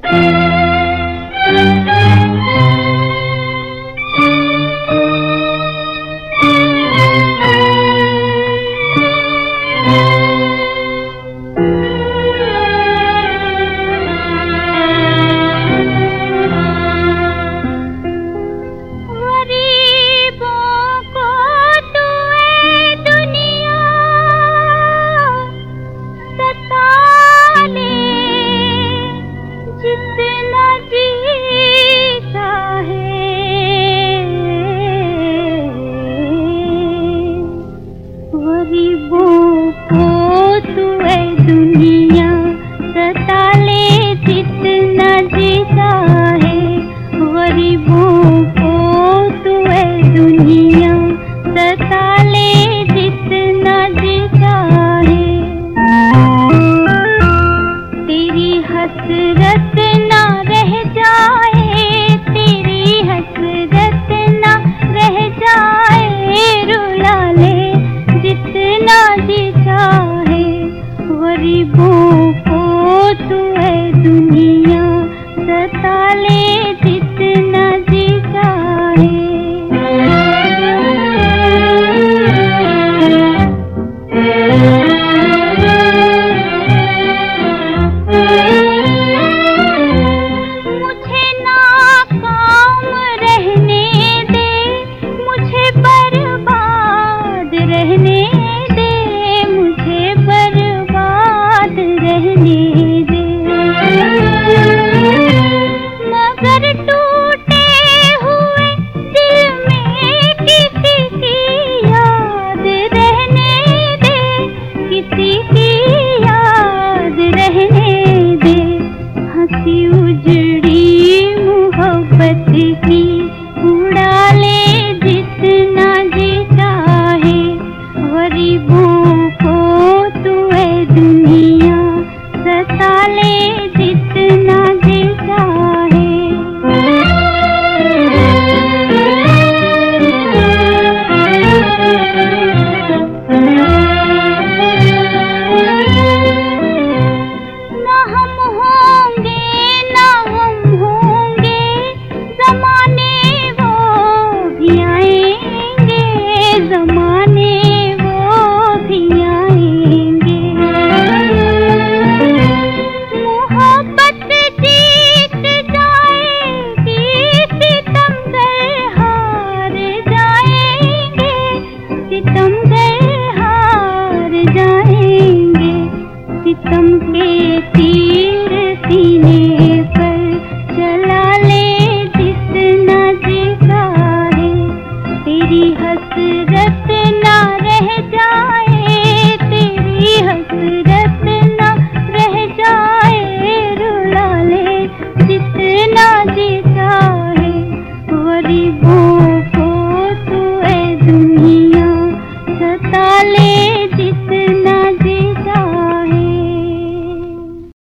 Música गरीबों को तू दुनिया। सता ले जितना जीता है। गरीबों को तू दुनिया। सता ले जितना जीता है। तेरी हसरत ना रह जाए। জীবন